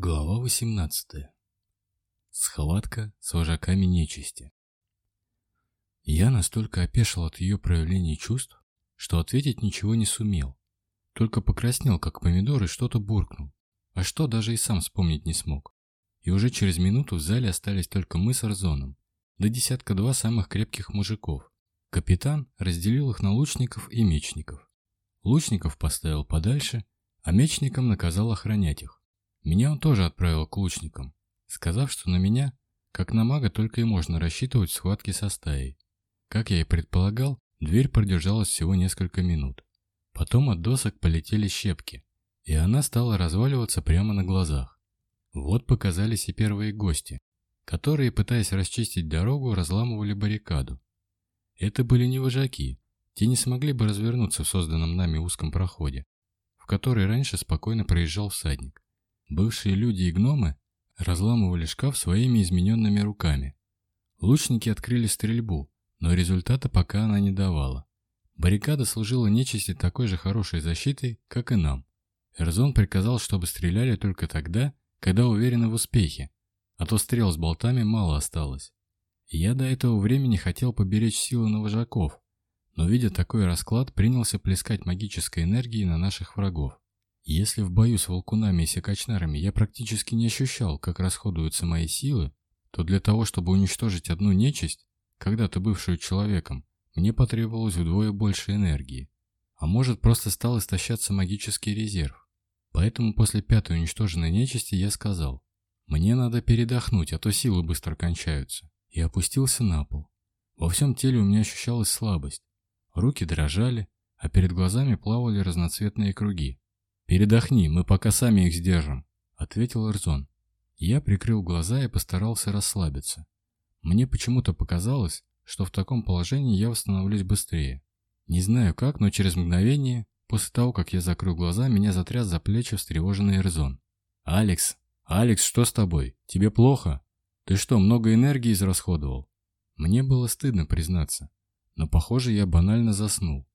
Глава 18. Схватка с вожаками нечисти. Я настолько опешил от ее проявлений чувств, что ответить ничего не сумел. Только покраснел, как помидор, и что-то буркнул. А что, даже и сам вспомнить не смог. И уже через минуту в зале остались только мы с Арзоном, да десятка-два самых крепких мужиков. Капитан разделил их на лучников и мечников. Лучников поставил подальше, а мечникам наказал охранять их. Меня он тоже отправил к лучникам, сказав, что на меня, как на мага, только и можно рассчитывать в схватке со стаей. Как я и предполагал, дверь продержалась всего несколько минут. Потом от досок полетели щепки, и она стала разваливаться прямо на глазах. Вот показались и первые гости, которые, пытаясь расчистить дорогу, разламывали баррикаду. Это были не вожаки, те не смогли бы развернуться в созданном нами узком проходе, в который раньше спокойно проезжал всадник. Бывшие люди и гномы разламывали шкаф своими измененными руками. Лучники открыли стрельбу, но результата пока она не давала. Баррикада служила нечисти такой же хорошей защитой, как и нам. Эрзон приказал, чтобы стреляли только тогда, когда уверены в успехе, а то стрел с болтами мало осталось. Я до этого времени хотел поберечь силы на вожаков, но, видя такой расклад, принялся плескать магической энергией на наших врагов. Если в бою с волкунами и секачнарами я практически не ощущал, как расходуются мои силы, то для того, чтобы уничтожить одну нечисть, когда-то бывшую человеком, мне потребовалось вдвое больше энергии. А может, просто стал истощаться магический резерв. Поэтому после пятой уничтоженной нечисти я сказал, «Мне надо передохнуть, а то силы быстро кончаются», и опустился на пол. Во всем теле у меня ощущалась слабость. Руки дрожали, а перед глазами плавали разноцветные круги. «Передохни, мы пока сами их сдержим», — ответил Эрзон. Я прикрыл глаза и постарался расслабиться. Мне почему-то показалось, что в таком положении я восстановлюсь быстрее. Не знаю как, но через мгновение, после того, как я закрыл глаза, меня затряс за плечи встревоженный Эрзон. «Алекс! Алекс, что с тобой? Тебе плохо? Ты что, много энергии израсходовал?» Мне было стыдно признаться, но, похоже, я банально заснул.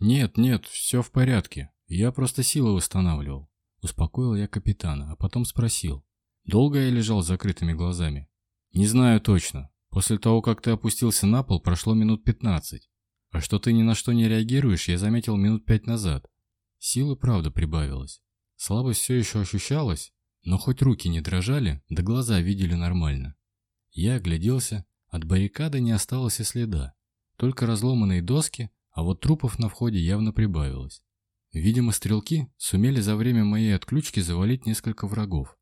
«Нет, нет, все в порядке», я просто силы восстанавливал. Успокоил я капитана, а потом спросил. Долго я лежал с закрытыми глазами? Не знаю точно. После того, как ты опустился на пол, прошло минут 15. А что ты ни на что не реагируешь, я заметил минут пять назад. Силы правда прибавилось. Слабость все еще ощущалась, но хоть руки не дрожали, да глаза видели нормально. Я огляделся, от баррикады не осталось и следа. Только разломанные доски, а вот трупов на входе явно прибавилось. Видимо, стрелки сумели за время моей отключки завалить несколько врагов.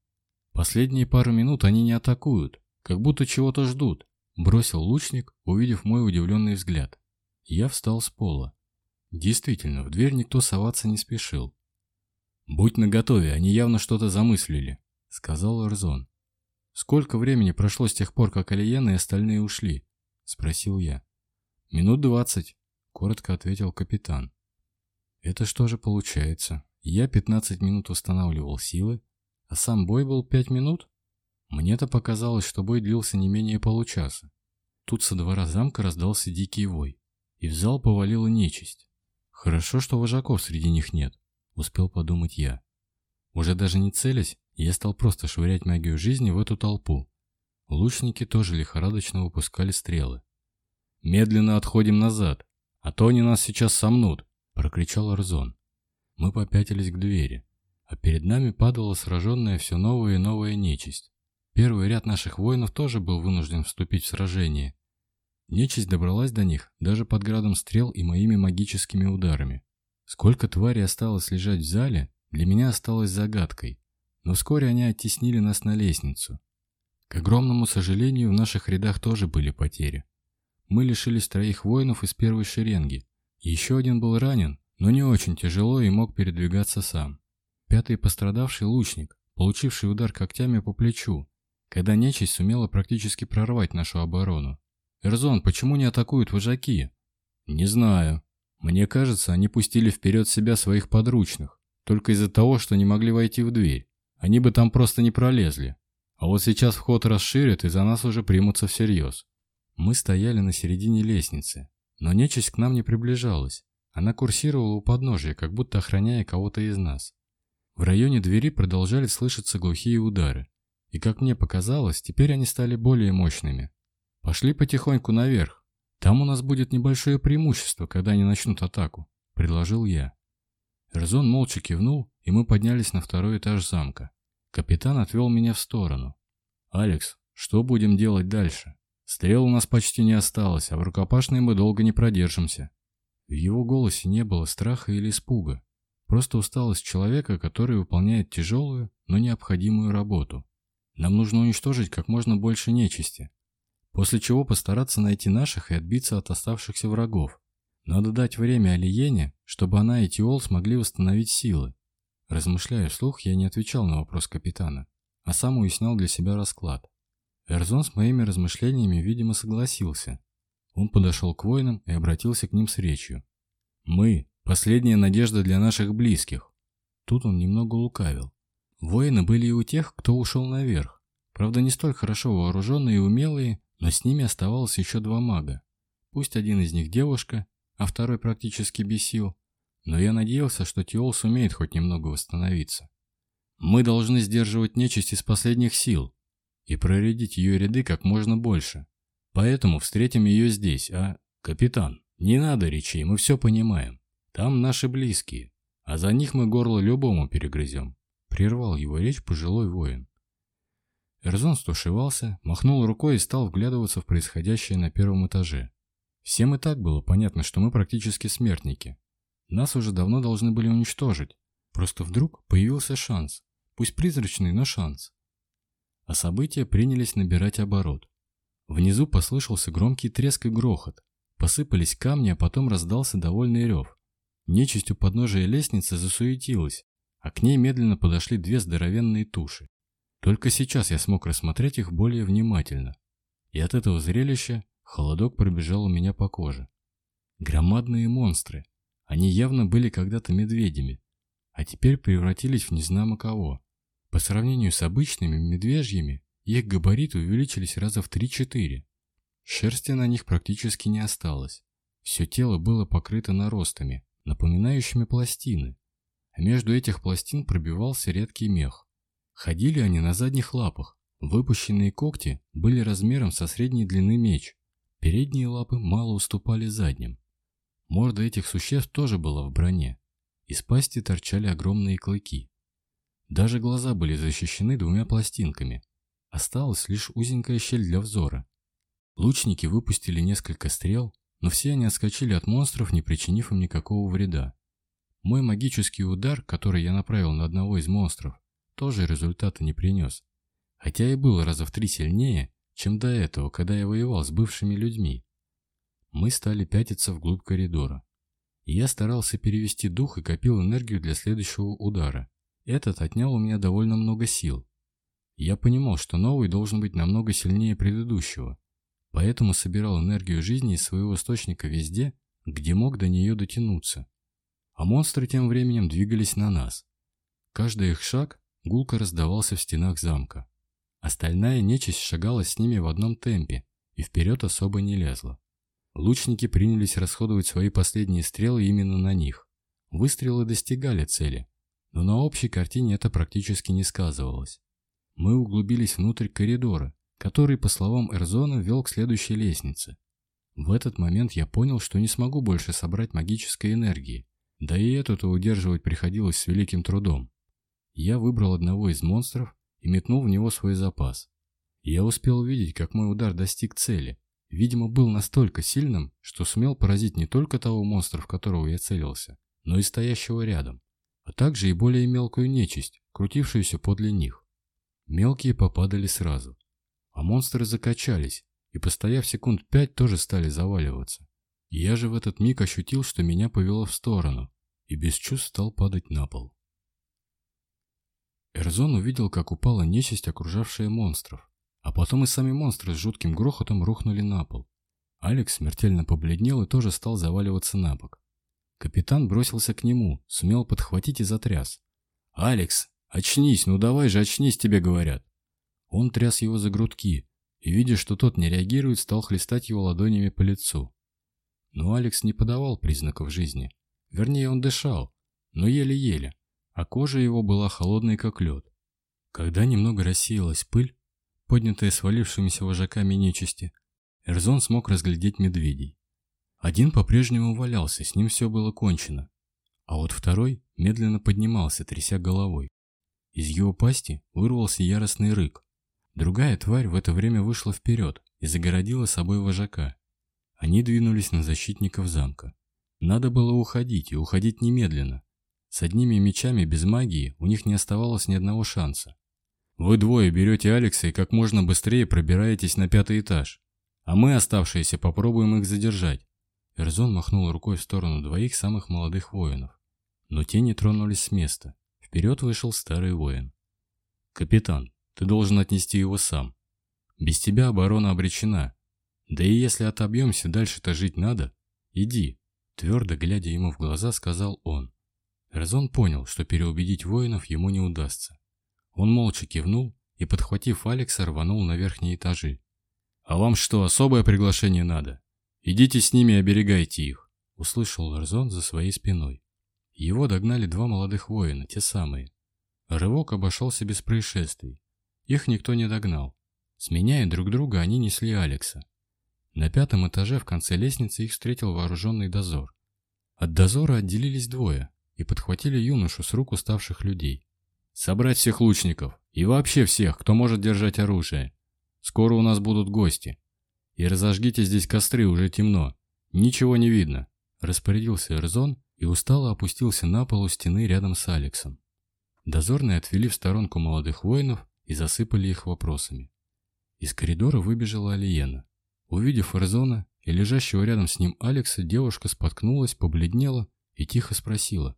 Последние пару минут они не атакуют, как будто чего-то ждут, бросил лучник, увидев мой удивленный взгляд. Я встал с пола. Действительно, в дверь никто соваться не спешил. «Будь наготове, они явно что-то замыслили», — сказал Эрзон. «Сколько времени прошло с тех пор, как Алияна и остальные ушли?» — спросил я. «Минут двадцать», — коротко ответил капитан. Это что же получается? Я 15 минут восстанавливал силы, а сам бой был 5 минут? Мне-то показалось, что бой длился не менее получаса. Тут со двора замка раздался дикий вой, и в зал повалила нечисть. Хорошо, что вожаков среди них нет, успел подумать я. Уже даже не целясь, я стал просто швырять магию жизни в эту толпу. Лучники тоже лихорадочно выпускали стрелы. «Медленно отходим назад, а то они нас сейчас сомнут», прокричал Арзон. Мы попятились к двери, а перед нами падала сраженная все новая и новая нечисть. Первый ряд наших воинов тоже был вынужден вступить в сражение. Нечисть добралась до них даже под градом стрел и моими магическими ударами. Сколько тварей осталось лежать в зале, для меня осталось загадкой, но вскоре они оттеснили нас на лестницу. К огромному сожалению, в наших рядах тоже были потери. Мы лишились троих воинов из первой шеренги, еще один был ранен, но не очень тяжело и мог передвигаться сам. Пятый пострадавший – лучник, получивший удар когтями по плечу, когда нечисть сумела практически прорвать нашу оборону. «Эрзон, почему не атакуют вожаки?» «Не знаю. Мне кажется, они пустили вперед себя своих подручных, только из-за того, что не могли войти в дверь. Они бы там просто не пролезли. А вот сейчас вход расширят, и за нас уже примутся всерьез». Мы стояли на середине лестницы, но нечисть к нам не приближалась. Она курсировала у подножия, как будто охраняя кого-то из нас. В районе двери продолжали слышаться глухие удары. И, как мне показалось, теперь они стали более мощными. Пошли потихоньку наверх. Там у нас будет небольшое преимущество, когда они начнут атаку, предложил я. Эрзон молча кивнул, и мы поднялись на второй этаж замка. Капитан отвел меня в сторону. «Алекс, что будем делать дальше?» Стрел у нас почти не осталось, а в рукопашной мы долго не продержимся. В его голосе не было страха или испуга, просто усталость человека, который выполняет тяжелую, но необходимую работу. Нам нужно уничтожить как можно больше нечисти, после чего постараться найти наших и отбиться от оставшихся врагов. Надо дать время Алиене, чтобы она и Тиол смогли восстановить силы. Размышляя вслух, я не отвечал на вопрос капитана, а сам уяснял для себя расклад. Эрзон с моими размышлениями, видимо, согласился. Он подошел к воинам и обратился к ним с речью. «Мы – последняя надежда для наших близких». Тут он немного лукавил. Воины были и у тех, кто ушел наверх. Правда, не столь хорошо вооруженные и умелые, но с ними оставалось еще два мага. Пусть один из них девушка, а второй практически бесил, но я надеялся, что Тиол сумеет хоть немного восстановиться. «Мы должны сдерживать нечисть из последних сил», и проредить ее ряды как можно больше. Поэтому встретим ее здесь, а, капитан? Не надо речей, мы все понимаем. Там наши близкие, а за них мы горло любому перегрызем. Прервал его речь пожилой воин. Эрзон стушевался, махнул рукой и стал вглядываться в происходящее на первом этаже. Всем и так было понятно, что мы практически смертники. Нас уже давно должны были уничтожить. Просто вдруг появился шанс. Пусть призрачный, но шанс а события принялись набирать оборот. Внизу послышался громкий треск и грохот. Посыпались камни, а потом раздался довольный рев. Нечисть у подножия лестницы засуетилась, а к ней медленно подошли две здоровенные туши. Только сейчас я смог рассмотреть их более внимательно. И от этого зрелища холодок пробежал у меня по коже. Громадные монстры. Они явно были когда-то медведями, а теперь превратились в незнамо кого. По сравнению с обычными медвежьими, их габариты увеличились раза в 3-4. Шерсти на них практически не осталось. Все тело было покрыто наростами, напоминающими пластины. А между этих пластин пробивался редкий мех. Ходили они на задних лапах. Выпущенные когти были размером со средней длины меч. Передние лапы мало уступали задним. Морда этих существ тоже была в броне. Из пасти торчали огромные клыки. Даже глаза были защищены двумя пластинками. Осталась лишь узенькая щель для взора. Лучники выпустили несколько стрел, но все они отскочили от монстров, не причинив им никакого вреда. Мой магический удар, который я направил на одного из монстров, тоже результата не принес. Хотя и был раза в три сильнее, чем до этого, когда я воевал с бывшими людьми. Мы стали пятиться вглубь коридора. И я старался перевести дух и копил энергию для следующего удара. Этот отнял у меня довольно много сил. Я понимал, что новый должен быть намного сильнее предыдущего, поэтому собирал энергию жизни из своего источника везде, где мог до нее дотянуться. А монстры тем временем двигались на нас. Каждый их шаг гулко раздавался в стенах замка. Остальная нечисть шагала с ними в одном темпе и вперед особо не лезла. Лучники принялись расходовать свои последние стрелы именно на них. Выстрелы достигали цели, но на общей картине это практически не сказывалось. Мы углубились внутрь коридора, который, по словам Эрзона, вел к следующей лестнице. В этот момент я понял, что не смогу больше собрать магической энергии, да и эту-то удерживать приходилось с великим трудом. Я выбрал одного из монстров и метнул в него свой запас. Я успел увидеть, как мой удар достиг цели. Видимо, был настолько сильным, что сумел поразить не только того монстра, в которого я целился, но и стоящего рядом а также и более мелкую нечисть, крутившуюся подле них. Мелкие попадали сразу, а монстры закачались и, постояв секунд пять, тоже стали заваливаться. И я же в этот миг ощутил, что меня повело в сторону, и без чувств стал падать на пол. Эрзон увидел, как упала нечисть, окружавшая монстров, а потом и сами монстры с жутким грохотом рухнули на пол. Алекс смертельно побледнел и тоже стал заваливаться на бок. Капитан бросился к нему, сумел подхватить и затряс. «Алекс, очнись, ну давай же, очнись, тебе говорят!» Он тряс его за грудки и, видя, что тот не реагирует, стал хлестать его ладонями по лицу. Но Алекс не подавал признаков жизни. Вернее, он дышал, но еле-еле, а кожа его была холодной, как лед. Когда немного рассеялась пыль, поднятая свалившимися вожаками нечисти, Эрзон смог разглядеть медведей. Один по-прежнему валялся, с ним все было кончено. А вот второй медленно поднимался, тряся головой. Из его пасти вырвался яростный рык. Другая тварь в это время вышла вперед и загородила собой вожака. Они двинулись на защитников замка. Надо было уходить, и уходить немедленно. С одними мечами без магии у них не оставалось ни одного шанса. Вы двое берете Алекса и как можно быстрее пробираетесь на пятый этаж. А мы, оставшиеся, попробуем их задержать. Эрзон махнул рукой в сторону двоих самых молодых воинов. Но те не тронулись с места. Вперед вышел старый воин. «Капитан, ты должен отнести его сам. Без тебя оборона обречена. Да и если отобьемся, дальше-то жить надо. Иди», — твердо глядя ему в глаза, сказал он. Эрзон понял, что переубедить воинов ему не удастся. Он молча кивнул и, подхватив Алекса, рванул на верхние этажи. «А вам что, особое приглашение надо?» «Идите с ними и оберегайте их», — услышал Ларзон за своей спиной. Его догнали два молодых воина, те самые. Рывок обошелся без происшествий. Их никто не догнал. Сменяя друг друга, они несли Алекса. На пятом этаже в конце лестницы их встретил вооруженный дозор. От дозора отделились двое и подхватили юношу с рук уставших людей. «Собрать всех лучников и вообще всех, кто может держать оружие. Скоро у нас будут гости», и разожгите здесь костры, уже темно. Ничего не видно», – распорядился Эрзон и устало опустился на пол стены рядом с Алексом. Дозорные отвели в сторонку молодых воинов и засыпали их вопросами. Из коридора выбежала Алиена. Увидев Эрзона и лежащего рядом с ним Алекса, девушка споткнулась, побледнела и тихо спросила.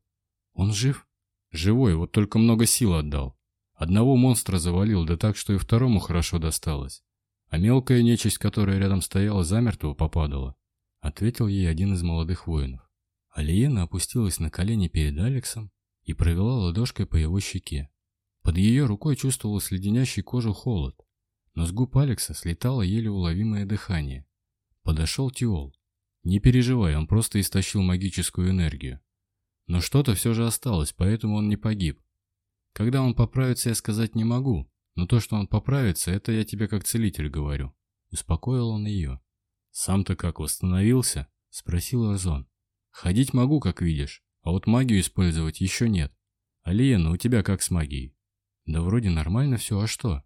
«Он жив?» «Живой, вот только много сил отдал. Одного монстра завалил, да так, что и второму хорошо досталось. А мелкая нечисть, которая рядом стояла, замертво попадала. Ответил ей один из молодых воинов. Алиена опустилась на колени перед Алексом и провела ладошкой по его щеке. Под ее рукой чувствовалось леденящий кожу холод, но с губ Алекса слетало еле уловимое дыхание. Подошел Тиол. Не переживай, он просто истощил магическую энергию. Но что-то все же осталось, поэтому он не погиб. Когда он поправится, я сказать не могу, но то, что он поправится, это я тебе как целитель говорю. Успокоил он ее. Сам-то как, восстановился? Спросил Озон. Ходить могу, как видишь, а вот магию использовать еще нет. Алиена, у тебя как с магией? Да вроде нормально все, а что?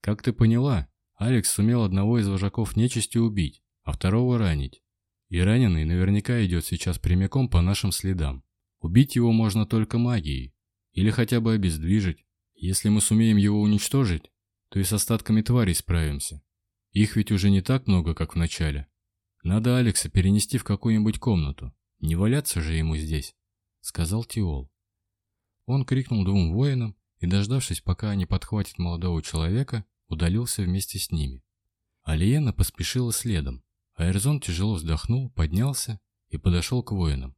Как ты поняла, Алекс сумел одного из вожаков нечисти убить, а второго ранить. И раненый наверняка идет сейчас прямиком по нашим следам. Убить его можно только магией. Или хотя бы обездвижить. Если мы сумеем его уничтожить, то и с остатками тварей справимся. Их ведь уже не так много, как в начале. Надо Алекса перенести в какую-нибудь комнату. Не валяться же ему здесь, сказал Тиол. Он крикнул двум воинам и, дождавшись, пока они подхватят молодого человека, удалился вместе с ними. Алиена поспешила следом. Аэрзон тяжело вздохнул, поднялся и подошел к воинам.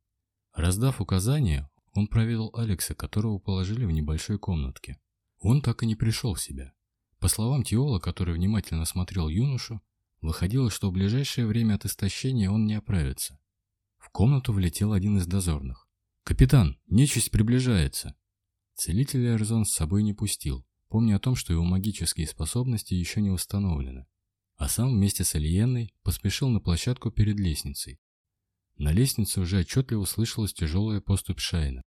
Раздав указания, он проведал Алекса, которого положили в небольшой комнатке. Он так и не пришел в себя. По словам Тиола, который внимательно смотрел юношу, выходило, что в ближайшее время от истощения он не оправится. В комнату влетел один из дозорных. «Капитан, нечисть приближается!» Целителя Эрзон с собой не пустил, помня о том, что его магические способности еще не установлены. А сам вместе с Алиенной поспешил на площадку перед лестницей. На лестнице уже отчетливо слышалась тяжелая поступь Шайна.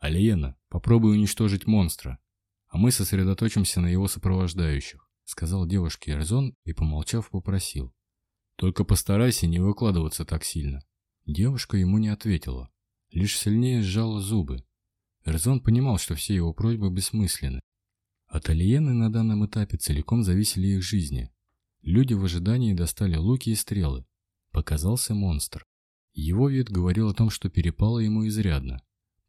«Алиена, попробуй уничтожить монстра!» а мы сосредоточимся на его сопровождающих», сказал девушке Эрзон и, помолчав, попросил. «Только постарайся не выкладываться так сильно». Девушка ему не ответила, лишь сильнее сжала зубы. Эрзон понимал, что все его просьбы бессмысленны. От алиены на данном этапе целиком зависели их жизни. Люди в ожидании достали луки и стрелы. Показался монстр. Его вид говорил о том, что перепало ему изрядно.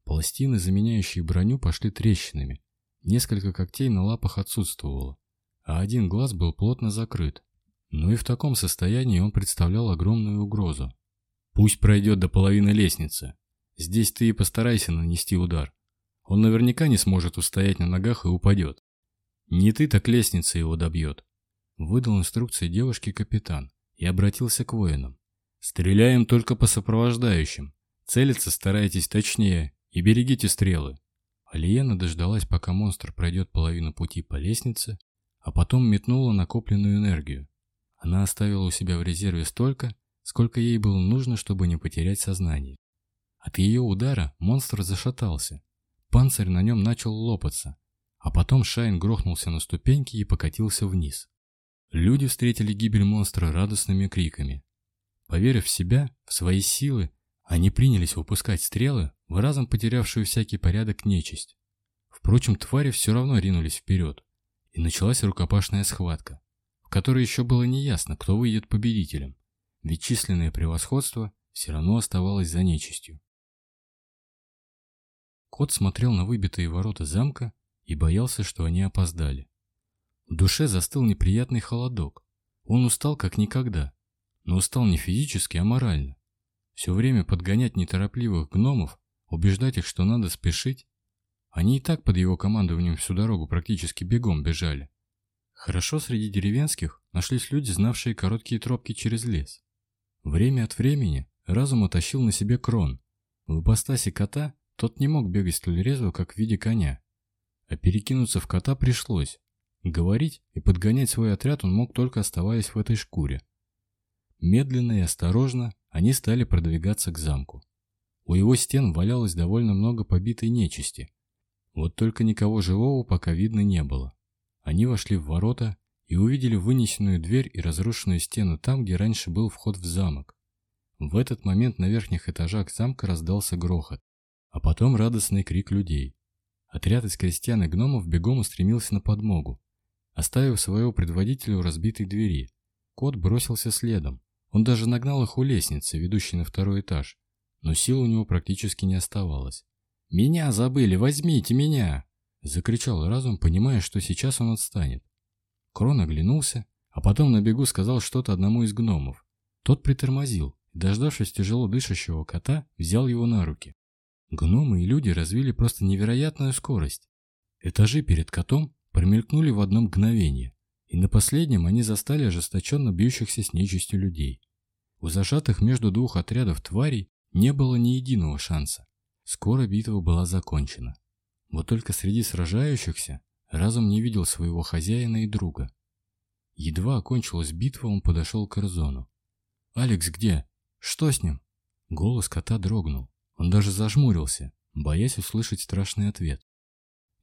Пластины, заменяющие броню, пошли трещинами, Несколько когтей на лапах отсутствовало, а один глаз был плотно закрыт. Но и в таком состоянии он представлял огромную угрозу. «Пусть пройдет до половины лестницы. Здесь ты и постарайся нанести удар. Он наверняка не сможет устоять на ногах и упадет. Не ты, так лестница его добьет», — выдал инструкции девушке капитан и обратился к воинам. «Стреляем только по сопровождающим. Целиться старайтесь точнее и берегите стрелы. Алиена дождалась, пока монстр пройдет половину пути по лестнице, а потом метнула накопленную энергию. Она оставила у себя в резерве столько, сколько ей было нужно, чтобы не потерять сознание. От ее удара монстр зашатался. Панцирь на нем начал лопаться, а потом Шайн грохнулся на ступеньки и покатился вниз. Люди встретили гибель монстра радостными криками. Поверив в себя, в свои силы, они принялись выпускать стрелы, в разом потерявшую всякий порядок нечисть. Впрочем, твари все равно ринулись вперед, и началась рукопашная схватка, в которой еще было неясно, кто выйдет победителем, ведь численное превосходство все равно оставалось за нечистью. Кот смотрел на выбитые ворота замка и боялся, что они опоздали. В душе застыл неприятный холодок. Он устал как никогда, но устал не физически, а морально. Все время подгонять неторопливых гномов убеждать их, что надо спешить. Они и так под его командованием всю дорогу практически бегом бежали. Хорошо среди деревенских нашлись люди, знавшие короткие тропки через лес. Время от времени разум утащил на себе крон. В ипостаси кота тот не мог бегать столь резво, как в виде коня. А перекинуться в кота пришлось. Говорить и подгонять свой отряд он мог только оставаясь в этой шкуре. Медленно и осторожно они стали продвигаться к замку. У его стен валялось довольно много побитой нечисти. Вот только никого живого пока видно не было. Они вошли в ворота и увидели вынесенную дверь и разрушенную стену там, где раньше был вход в замок. В этот момент на верхних этажах замка раздался грохот, а потом радостный крик людей. Отряд из крестьян и гномов бегом устремился на подмогу, оставив своего предводителя у разбитой двери. Кот бросился следом. Он даже нагнал их у лестницы, ведущей на второй этаж, но сил у него практически не оставалось. «Меня забыли! Возьмите меня!» Закричал разум, понимая, что сейчас он отстанет. Крон оглянулся, а потом на бегу сказал что-то одному из гномов. Тот притормозил, дождавшись тяжело дышащего кота, взял его на руки. Гномы и люди развили просто невероятную скорость. Этажи перед котом промелькнули в одно мгновение, и на последнем они застали ожесточенно бьющихся с нечистью людей. У зажатых между двух отрядов тварей не было ни единого шанса. Скоро битва была закончена. Вот только среди сражающихся разум не видел своего хозяина и друга. Едва окончилась битва, он подошел к Эрзону. «Алекс где? Что с ним?» Голос кота дрогнул. Он даже зажмурился, боясь услышать страшный ответ.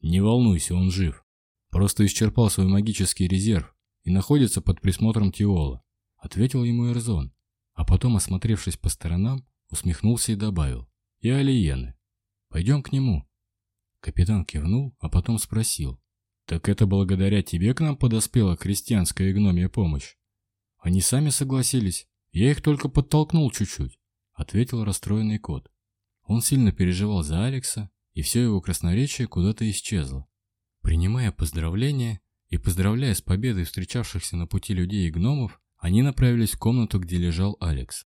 «Не волнуйся, он жив. Просто исчерпал свой магический резерв и находится под присмотром Тиола», ответил ему Эрзон, а потом, осмотревшись по сторонам, усмехнулся и добавил. «И алиены. Пойдем к нему». Капитан кивнул, а потом спросил. «Так это благодаря тебе к нам подоспела крестьянская гномия помощь?» «Они сами согласились. Я их только подтолкнул чуть-чуть», — ответил расстроенный кот. Он сильно переживал за Алекса, и все его красноречие куда-то исчезло. Принимая поздравления и поздравляя с победой встречавшихся на пути людей и гномов, они направились в комнату, где лежал Алекс.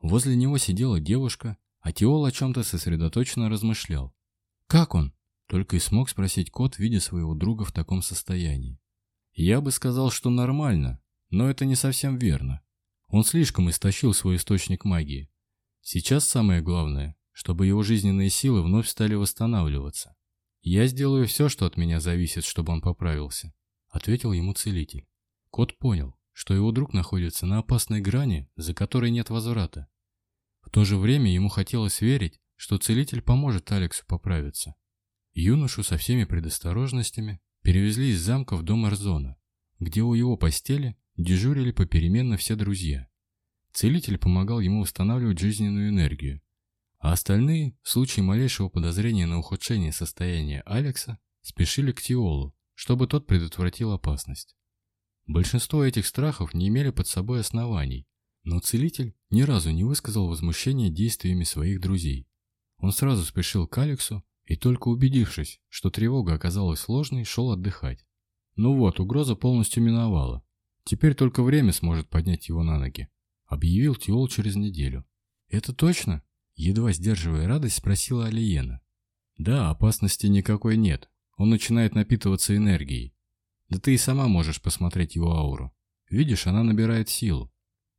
Возле него сидела девушка, а Теол о чем-то сосредоточенно размышлял. «Как он?» – только и смог спросить кот, видя своего друга в таком состоянии. «Я бы сказал, что нормально, но это не совсем верно. Он слишком истощил свой источник магии. Сейчас самое главное, чтобы его жизненные силы вновь стали восстанавливаться. Я сделаю все, что от меня зависит, чтобы он поправился», – ответил ему целитель. Кот понял что его друг находится на опасной грани, за которой нет возврата. В то же время ему хотелось верить, что целитель поможет Алексу поправиться. Юношу со всеми предосторожностями перевезли из замка в дом Арзона, где у его постели дежурили попеременно все друзья. Целитель помогал ему восстанавливать жизненную энергию, а остальные, в случае малейшего подозрения на ухудшение состояния Алекса, спешили к Тиолу, чтобы тот предотвратил опасность. Большинство этих страхов не имели под собой оснований, но целитель ни разу не высказал возмущения действиями своих друзей. Он сразу спешил к Алексу и только убедившись, что тревога оказалась сложной, шел отдыхать. Ну вот, угроза полностью миновала. Теперь только время сможет поднять его на ноги. Объявил Тиол через неделю. «Это точно?» Едва сдерживая радость, спросила Алиена. «Да, опасности никакой нет. Он начинает напитываться энергией. Да ты и сама можешь посмотреть его ауру. Видишь, она набирает силу.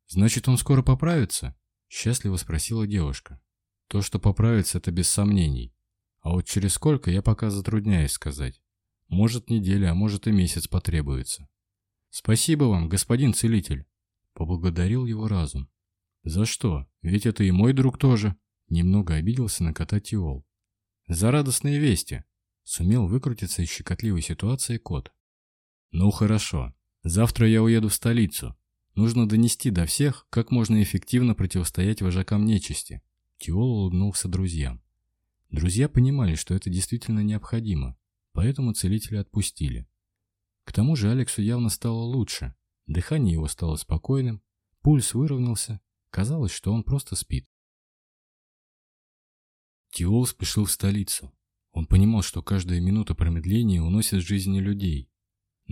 Значит, он скоро поправится? Счастливо спросила девушка. То, что поправится, это без сомнений. А вот через сколько, я пока затрудняюсь сказать. Может, неделя, а может и месяц потребуется. Спасибо вам, господин целитель. Поблагодарил его разум. За что? Ведь это и мой друг тоже. Немного обиделся на кота Тиол. За радостные вести. Сумел выкрутиться из щекотливой ситуации кот. Ну хорошо. Завтра я уеду в столицу. Нужно донести до всех, как можно эффективно противостоять вожакам нечисти. Тиол улыбнулся друзьям. Друзья понимали, что это действительно необходимо, поэтому целителя отпустили. К тому же Алексу явно стало лучше. Дыхание его стало спокойным, пульс выровнялся, казалось, что он просто спит. Тиол спешил в столицу. Он понимал, что каждая минута промедления уносит жизни людей,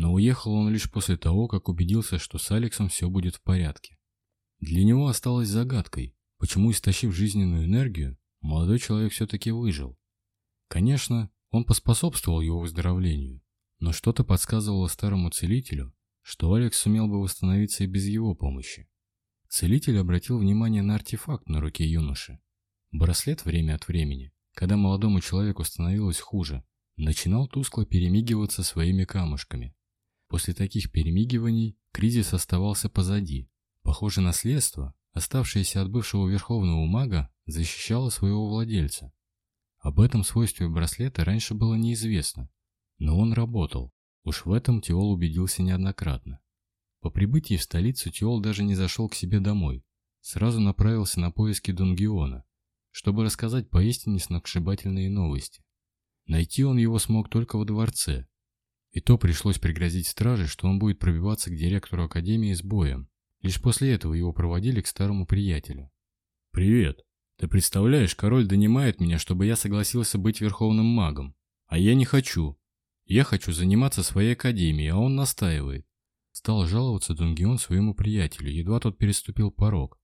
но уехал он лишь после того, как убедился, что с Алексом все будет в порядке. Для него осталось загадкой, почему, истощив жизненную энергию, молодой человек все-таки выжил. Конечно, он поспособствовал его выздоровлению, но что-то подсказывало старому целителю, что Алекс сумел бы восстановиться и без его помощи. Целитель обратил внимание на артефакт на руке юноши. Браслет время от времени, когда молодому человеку становилось хуже, начинал тускло перемигиваться своими камушками, После таких перемигиваний кризис оставался позади. Похоже, наследство, оставшееся от бывшего верховного мага, защищало своего владельца. Об этом свойстве браслета раньше было неизвестно, но он работал. Уж в этом Тиол убедился неоднократно. По прибытии в столицу Тиол даже не зашел к себе домой. Сразу направился на поиски Дунгиона, чтобы рассказать поистине сногсшибательные новости. Найти он его смог только во дворце, и то пришлось пригрозить страже, что он будет пробиваться к директору академии с боем. Лишь после этого его проводили к старому приятелю. «Привет. Ты представляешь, король донимает меня, чтобы я согласился быть верховным магом. А я не хочу. Я хочу заниматься своей академией, а он настаивает». Стал жаловаться Дунгион своему приятелю, едва тот переступил порог.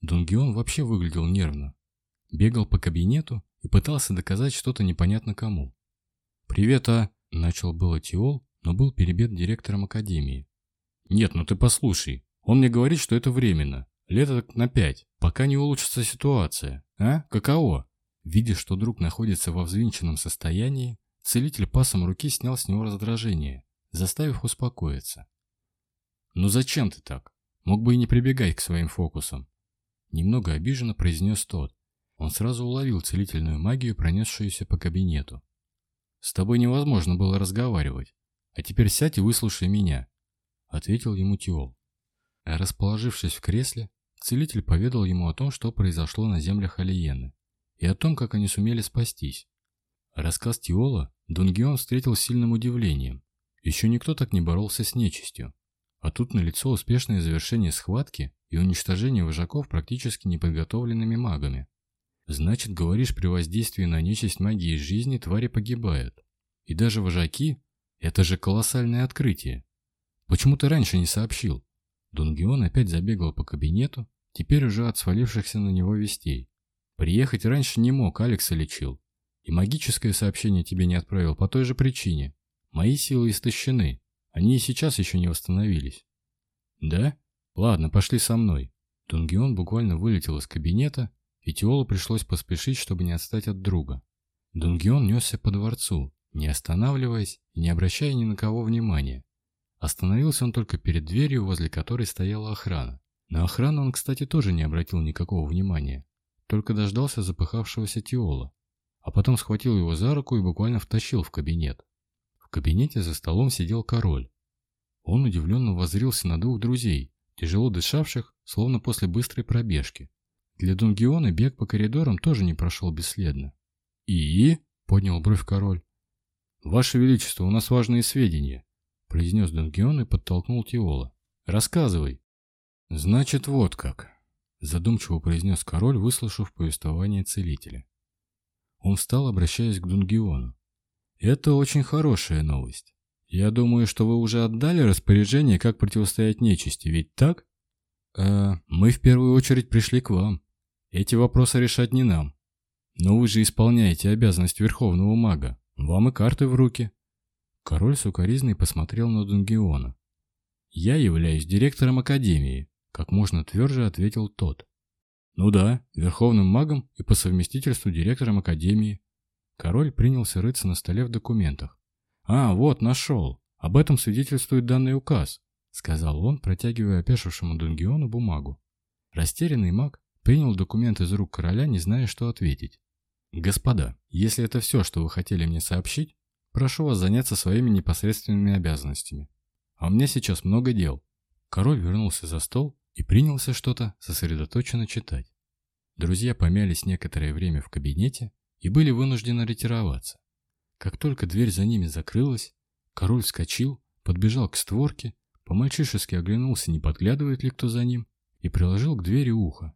Дунгион вообще выглядел нервно. Бегал по кабинету и пытался доказать что-то непонятно кому. «Привет, а...» Начал было Тиол, но был перебит директором академии. «Нет, ну ты послушай. Он мне говорит, что это временно. Лето так на пять, пока не улучшится ситуация. А? Каково?» Видя, что друг находится во взвинченном состоянии, целитель пасом руки снял с него раздражение, заставив успокоиться. «Ну зачем ты так? Мог бы и не прибегать к своим фокусам». Немного обиженно произнес тот. Он сразу уловил целительную магию, пронесшуюся по кабинету. С тобой невозможно было разговаривать. А теперь сядь и выслушай меня», — ответил ему Тиол. Расположившись в кресле, целитель поведал ему о том, что произошло на землях Алиены, и о том, как они сумели спастись. Рассказ Тиола Дунгион встретил с сильным удивлением. Еще никто так не боролся с нечистью. А тут налицо успешное завершение схватки и уничтожение вожаков практически неподготовленными магами. Значит, говоришь, при воздействии на нечисть магии жизни твари погибают. И даже вожаки? Это же колоссальное открытие. Почему ты раньше не сообщил? Дунгион опять забегал по кабинету, теперь уже от свалившихся на него вестей. Приехать раньше не мог, Алекса лечил. И магическое сообщение тебе не отправил по той же причине. Мои силы истощены. Они и сейчас еще не восстановились. Да? Ладно, пошли со мной. Дунгион буквально вылетел из кабинета, Этиолу пришлось поспешить, чтобы не отстать от друга. Дунгион несся по дворцу, не останавливаясь и не обращая ни на кого внимания. Остановился он только перед дверью, возле которой стояла охрана. На охрану он, кстати, тоже не обратил никакого внимания, только дождался запыхавшегося Тиола, а потом схватил его за руку и буквально втащил в кабинет. В кабинете за столом сидел король. Он удивленно воззрился на двух друзей, тяжело дышавших, словно после быстрой пробежки. Для Дунгиона бег по коридорам тоже не прошел бесследно. «И?» — поднял бровь король. «Ваше Величество, у нас важные сведения», — произнес Дунгион и подтолкнул Тиола. «Рассказывай». «Значит, вот как», — задумчиво произнес король, выслушав повествование целителя. Он встал, обращаясь к Дунгиону. «Это очень хорошая новость. Я думаю, что вы уже отдали распоряжение, как противостоять нечисти, ведь так?» э, мы в первую очередь пришли к вам. Эти вопросы решать не нам. Но вы же исполняете обязанность верховного мага. Вам и карты в руки». Король сукоризный посмотрел на Дунгиона. «Я являюсь директором Академии», — как можно тверже ответил тот. «Ну да, верховным магом и по совместительству директором Академии». Король принялся рыться на столе в документах. «А, вот, нашел. Об этом свидетельствует данный указ сказал он, протягивая опешившему Дунгиону бумагу. Растерянный маг принял документ из рук короля, не зная, что ответить. «Господа, если это все, что вы хотели мне сообщить, прошу вас заняться своими непосредственными обязанностями. А у меня сейчас много дел». Король вернулся за стол и принялся что-то сосредоточенно читать. Друзья помялись некоторое время в кабинете и были вынуждены ретироваться. Как только дверь за ними закрылась, король вскочил, подбежал к створке по-мальчишески оглянулся, не подглядывает ли кто за ним, и приложил к двери ухо.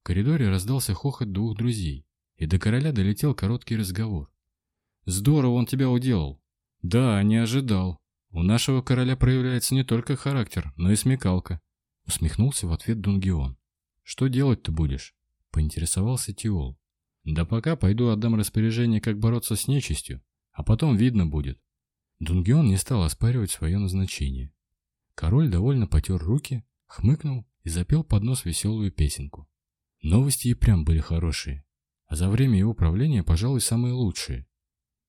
В коридоре раздался хохот двух друзей, и до короля долетел короткий разговор. «Здорово он тебя уделал!» «Да, не ожидал. У нашего короля проявляется не только характер, но и смекалка», усмехнулся в ответ Дунгион. «Что делать-то будешь?» поинтересовался Тиол. «Да пока пойду отдам распоряжение, как бороться с нечистью, а потом видно будет». Дунгион не стал оспаривать свое назначение. Король довольно потер руки, хмыкнул и запел под нос веселую песенку. Новости и прям были хорошие, а за время его правления, пожалуй, самые лучшие.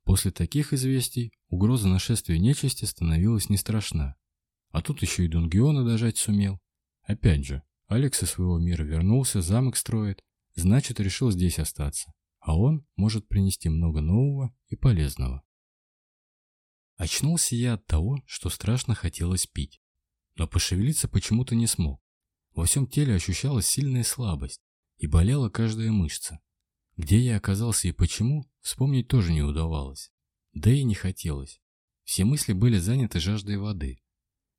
После таких известий угроза нашествия нечисти становилась не страшна. А тут еще и Дунгиона дожать сумел. Опять же, Алекс из своего мира вернулся, замок строит, значит, решил здесь остаться. А он может принести много нового и полезного. Очнулся я от того, что страшно хотелось пить но пошевелиться почему-то не смог. Во всем теле ощущалась сильная слабость и болела каждая мышца. Где я оказался и почему, вспомнить тоже не удавалось. Да и не хотелось. Все мысли были заняты жаждой воды.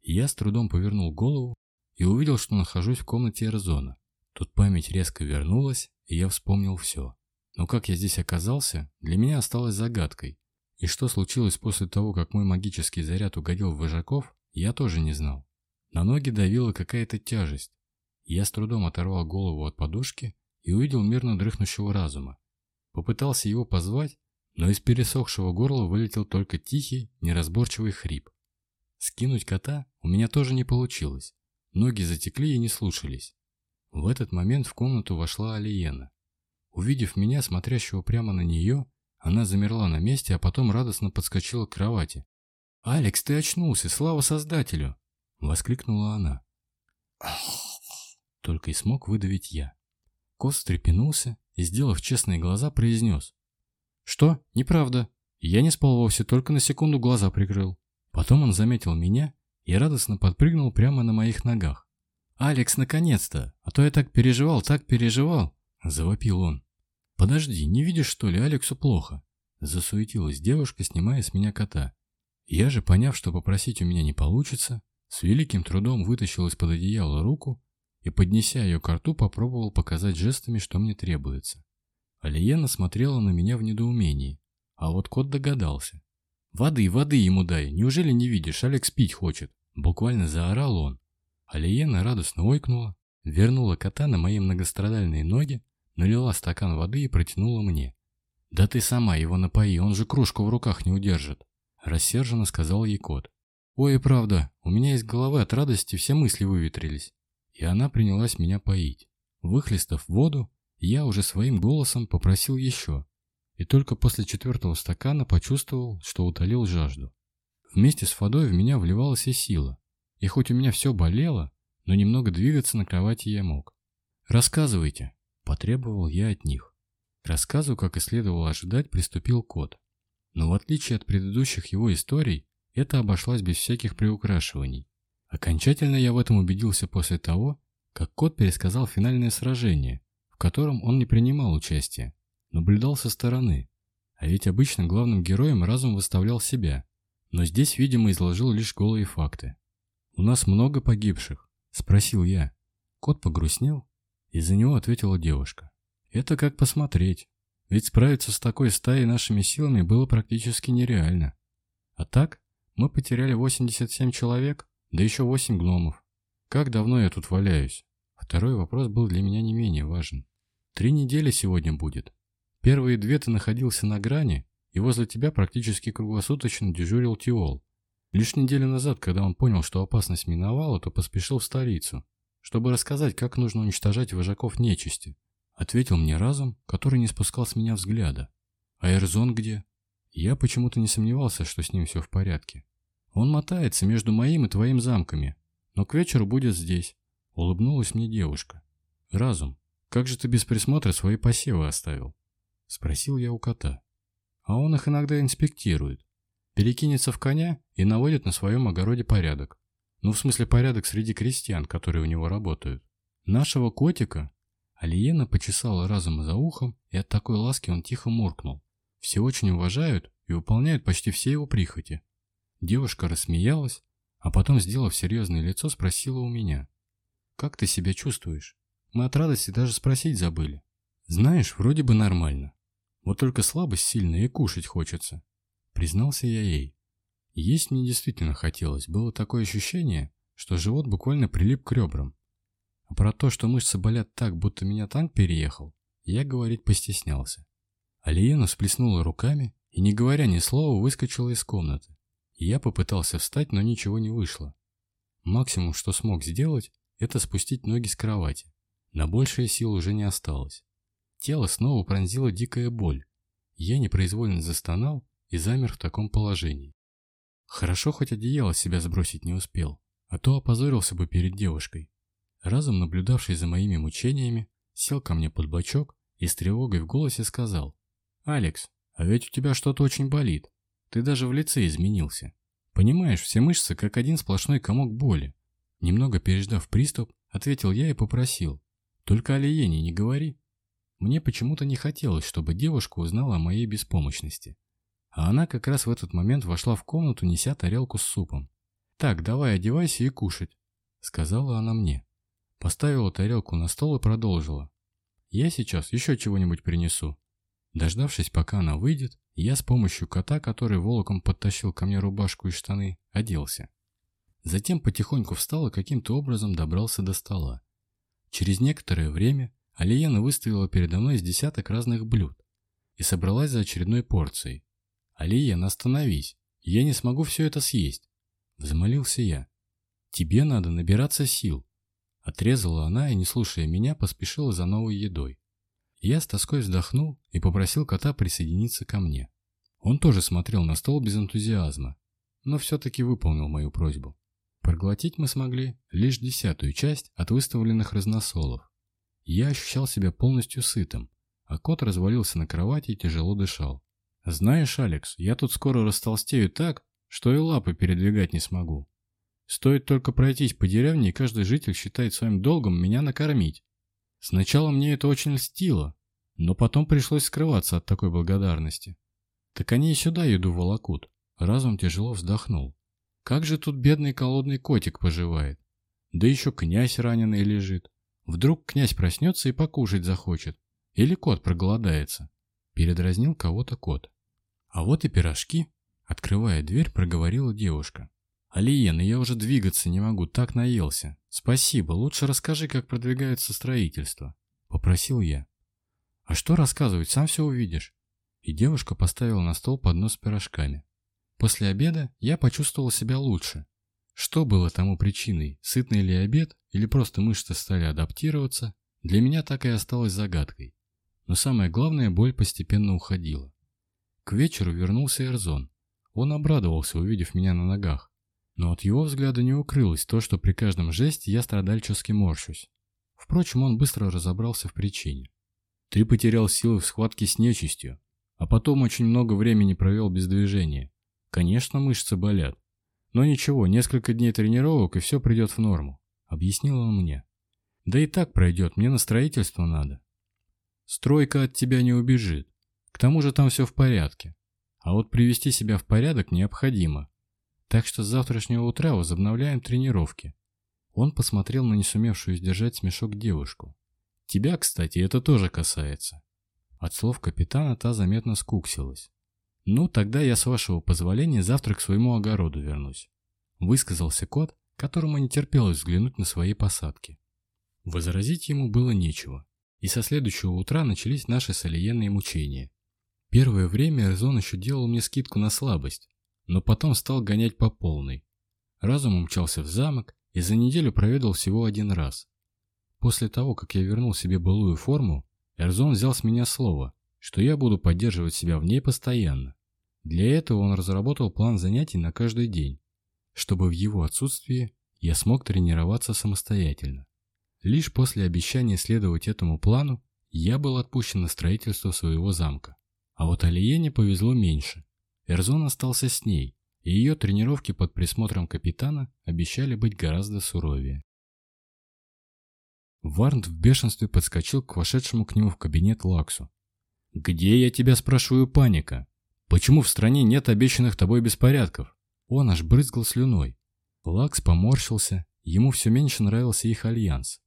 Я с трудом повернул голову и увидел, что нахожусь в комнате Эрзона. Тут память резко вернулась, и я вспомнил все. Но как я здесь оказался, для меня осталось загадкой. И что случилось после того, как мой магический заряд угодил в вожаков, я тоже не знал. На ноги давила какая-то тяжесть. Я с трудом оторвал голову от подушки и увидел мирно дрыхнущего разума. Попытался его позвать, но из пересохшего горла вылетел только тихий, неразборчивый хрип. Скинуть кота у меня тоже не получилось. Ноги затекли и не слушались. В этот момент в комнату вошла Алиена. Увидев меня, смотрящего прямо на нее, она замерла на месте, а потом радостно подскочила к кровати. «Алекс, ты очнулся, слава создателю!» Воскликнула она. Только и смог выдавить я. Кос встрепенулся и, сделав честные глаза, произнес. «Что? Неправда. Я не спал вовсе, только на секунду глаза прикрыл». Потом он заметил меня и радостно подпрыгнул прямо на моих ногах. «Алекс, наконец-то! А то я так переживал, так переживал!» – завопил он. «Подожди, не видишь, что ли, Алексу плохо?» – засуетилась девушка, снимая с меня кота. Я же, поняв, что попросить у меня не получится, с великим трудом вытащил из-под одеяла руку и, поднеся ее к рту, попробовал показать жестами, что мне требуется. Алиена смотрела на меня в недоумении, а вот кот догадался. «Воды, воды ему дай! Неужели не видишь? Алекс пить хочет!» Буквально заорал он. Алиена радостно ойкнула, вернула кота на мои многострадальные ноги, налила стакан воды и протянула мне. «Да ты сама его напои, он же кружку в руках не удержит!» Рассерженно сказал ей кот. Ой, правда, у меня из головы от радости все мысли выветрились. И она принялась меня поить. Выхлестав воду, я уже своим голосом попросил еще. И только после четвертого стакана почувствовал, что утолил жажду. Вместе с водой в меня вливалась и сила. И хоть у меня все болело, но немного двигаться на кровати я мог. «Рассказывайте», – потребовал я от них. К рассказу, как и следовало ожидать, приступил кот. Но в отличие от предыдущих его историй, это обошлось без всяких приукрашиваний. Окончательно я в этом убедился после того, как кот пересказал финальное сражение, в котором он не принимал участия, наблюдал со стороны. А ведь обычно главным героем разум выставлял себя, но здесь, видимо, изложил лишь голые факты. «У нас много погибших», — спросил я. Кот погрустнел, и за него ответила девушка. «Это как посмотреть. Ведь справиться с такой стаей нашими силами было практически нереально. А так, мы потеряли 87 человек, да еще 8 гномов. Как давно я тут валяюсь? Второй вопрос был для меня не менее важен. Три недели сегодня будет. Первые две ты находился на грани, и возле тебя практически круглосуточно дежурил Тиол. Лишь неделю назад, когда он понял, что опасность миновала, то поспешил в столицу, чтобы рассказать, как нужно уничтожать вожаков нечисти. Ответил мне разум, который не спускал с меня взгляда. А Эрзон где? Я почему-то не сомневался, что с ним все в порядке. Он мотается между моим и твоим замками, но к вечеру будет здесь. Улыбнулась мне девушка. Разум, как же ты без присмотра свои посевы оставил? Спросил я у кота. А он их иногда инспектирует. Перекинется в коня и наводит на своем огороде порядок. Ну, в смысле порядок среди крестьян, которые у него работают. Нашего котика Алиена почесала разум за ухом, и от такой ласки он тихо муркнул. Все очень уважают и выполняют почти все его прихоти. Девушка рассмеялась, а потом, сделав серьезное лицо, спросила у меня. «Как ты себя чувствуешь? Мы от радости даже спросить забыли. Знаешь, вроде бы нормально. Вот только слабость сильная и кушать хочется», — признался я ей. Есть мне действительно хотелось, было такое ощущение, что живот буквально прилип к ребрам. А про то, что мышцы болят так, будто меня танк переехал, я говорить постеснялся. Алиена всплеснула руками и, не говоря ни слова, выскочила из комнаты. Я попытался встать, но ничего не вышло. Максимум, что смог сделать, это спустить ноги с кровати. На большее сил уже не осталось. Тело снова пронзила дикая боль. Я непроизвольно застонал и замер в таком положении. Хорошо хоть одеяло себя сбросить не успел, а то опозорился бы перед девушкой. Разум, наблюдавший за моими мучениями, сел ко мне под бочок и с тревогой в голосе сказал. «Алекс, а ведь у тебя что-то очень болит. Ты даже в лице изменился. Понимаешь, все мышцы как один сплошной комок боли. Немного переждав приступ, ответил я и попросил. Только о Лиене не говори. Мне почему-то не хотелось, чтобы девушка узнала о моей беспомощности. А она как раз в этот момент вошла в комнату, неся тарелку с супом. «Так, давай одевайся и кушать», — сказала она мне. Поставила тарелку на стол и продолжила. «Я сейчас еще чего-нибудь принесу. Дождавшись, пока она выйдет, я с помощью кота, который волоком подтащил ко мне рубашку и штаны, оделся. Затем потихоньку встал и каким-то образом добрался до стола. Через некоторое время Алиена выставила передо мной из десяток разных блюд и собралась за очередной порцией. Алиена, остановись! Я не смогу все это съесть!» Взмолился я. «Тебе надо набираться сил!» Отрезала она и, не слушая меня, поспешила за новой едой. Я с тоской вздохнул и попросил кота присоединиться ко мне. Он тоже смотрел на стол без энтузиазма, но все-таки выполнил мою просьбу. Проглотить мы смогли лишь десятую часть от выставленных разносолов. Я ощущал себя полностью сытым, а кот развалился на кровати и тяжело дышал. «Знаешь, Алекс, я тут скоро растолстею так, что и лапы передвигать не смогу. Стоит только пройтись по деревне, и каждый житель считает своим долгом меня накормить. Сначала мне это очень льстило, но потом пришлось скрываться от такой благодарности. Так они и сюда еду волокут. Разум тяжело вздохнул. Как же тут бедный холодный котик поживает? Да еще князь раненый лежит. Вдруг князь проснется и покушать захочет. Или кот проголодается. Передразнил кого-то кот. А вот и пирожки. Открывая дверь, проговорила девушка. «Алиена, я уже двигаться не могу, так наелся. Спасибо, лучше расскажи, как продвигается строительство», — попросил я. «А что рассказывать, сам все увидишь». И девушка поставила на стол поднос с пирожками. После обеда я почувствовал себя лучше. Что было тому причиной, сытный ли обед или просто мышцы стали адаптироваться, для меня так и осталось загадкой. Но самое главное, боль постепенно уходила. К вечеру вернулся Эрзон. Он обрадовался, увидев меня на ногах но от его взгляда не укрылось то, что при каждом жесте я страдальчески морщусь. Впрочем, он быстро разобрался в причине. Ты потерял силы в схватке с нечистью, а потом очень много времени провел без движения. Конечно, мышцы болят. Но ничего, несколько дней тренировок, и все придет в норму, объяснил он мне. Да и так пройдет, мне на строительство надо. Стройка от тебя не убежит. К тому же там все в порядке. А вот привести себя в порядок необходимо. Так что с завтрашнего утра возобновляем тренировки. Он посмотрел на не сумевшую сдержать смешок девушку. Тебя, кстати, это тоже касается. От слов капитана та заметно скуксилась. Ну, тогда я, с вашего позволения, завтра к своему огороду вернусь. Высказался кот, которому не терпелось взглянуть на свои посадки. Возразить ему было нечего, и со следующего утра начались наши солиенные мучения. Первое время Эрзон еще делал мне скидку на слабость, но потом стал гонять по полной. Разум умчался в замок и за неделю проведал всего один раз. После того, как я вернул себе былую форму, Эрзон взял с меня слово, что я буду поддерживать себя в ней постоянно. Для этого он разработал план занятий на каждый день, чтобы в его отсутствии я смог тренироваться самостоятельно. Лишь после обещания следовать этому плану я был отпущен на строительство своего замка. А вот Алиене повезло меньше. Эрзон остался с ней, и ее тренировки под присмотром капитана обещали быть гораздо суровее. Варнт в бешенстве подскочил к вошедшему к нему в кабинет Лаксу. «Где, я тебя спрашиваю, паника? Почему в стране нет обещанных тобой беспорядков?» Он аж брызгал слюной. Лакс поморщился, ему все меньше нравился их альянс.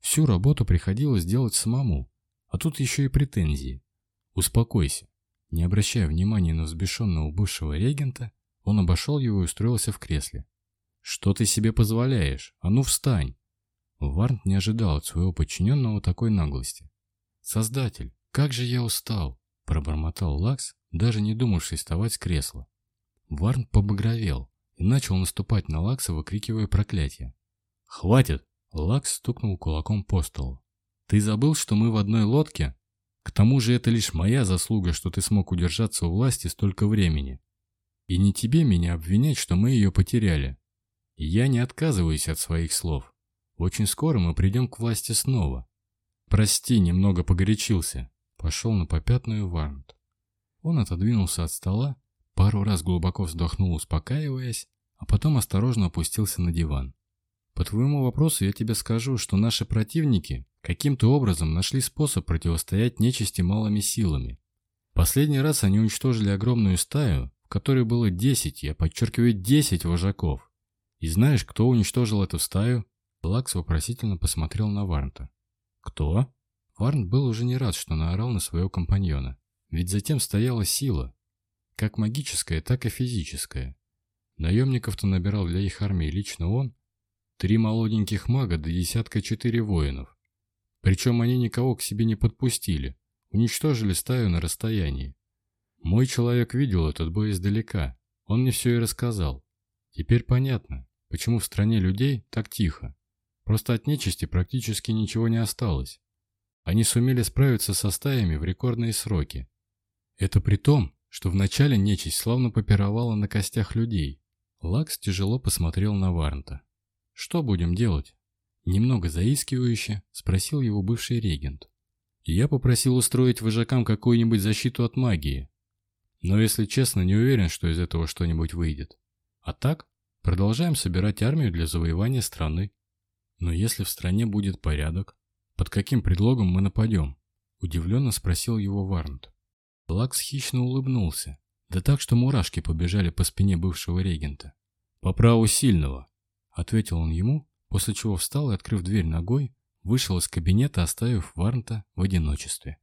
Всю работу приходилось делать самому, а тут еще и претензии. «Успокойся, не обращая внимания на взбешенного бывшего регента, он обошел его и устроился в кресле. «Что ты себе позволяешь? А ну встань!» Варнт не ожидал от своего подчиненного такой наглости. «Создатель, как же я устал!» – пробормотал Лакс, даже не думавший вставать с кресла. Варнт побагровел и начал наступать на Лакса, выкрикивая проклятие. «Хватит!» – Лакс стукнул кулаком по столу. «Ты забыл, что мы в одной лодке?» К тому же это лишь моя заслуга, что ты смог удержаться у власти столько времени. И не тебе меня обвинять, что мы ее потеряли. И я не отказываюсь от своих слов. Очень скоро мы придем к власти снова. Прости, немного погорячился. Пошел на попятную Варнт. Он отодвинулся от стола, пару раз глубоко вздохнул, успокаиваясь, а потом осторожно опустился на диван. По твоему вопросу я тебе скажу, что наши противники каким-то образом нашли способ противостоять нечисти малыми силами. Последний раз они уничтожили огромную стаю, в которой было 10, я подчеркиваю, 10 вожаков. И знаешь, кто уничтожил эту стаю? Блакс вопросительно посмотрел на Варнта. Кто? Варнт был уже не рад, что наорал на своего компаньона. Ведь затем стояла сила, как магическая, так и физическая. Наемников-то набирал для их армии лично он, Три молоденьких мага до да десятка четыре воинов. Причем они никого к себе не подпустили, уничтожили стаю на расстоянии. Мой человек видел этот бой издалека, он мне все и рассказал. Теперь понятно, почему в стране людей так тихо. Просто от нечисти практически ничего не осталось. Они сумели справиться со стаями в рекордные сроки. Это при том, что вначале нечисть славно попировала на костях людей. Лакс тяжело посмотрел на Варнта. «Что будем делать?» Немного заискивающе спросил его бывший регент. «Я попросил устроить вожакам какую-нибудь защиту от магии. Но, если честно, не уверен, что из этого что-нибудь выйдет. А так, продолжаем собирать армию для завоевания страны. Но если в стране будет порядок, под каким предлогом мы нападем?» Удивленно спросил его Варнт. Лакс хищно улыбнулся, да так, что мурашки побежали по спине бывшего регента. «По праву сильного. Ответил он ему, после чего встал и, открыв дверь ногой, вышел из кабинета, оставив Варнта в одиночестве.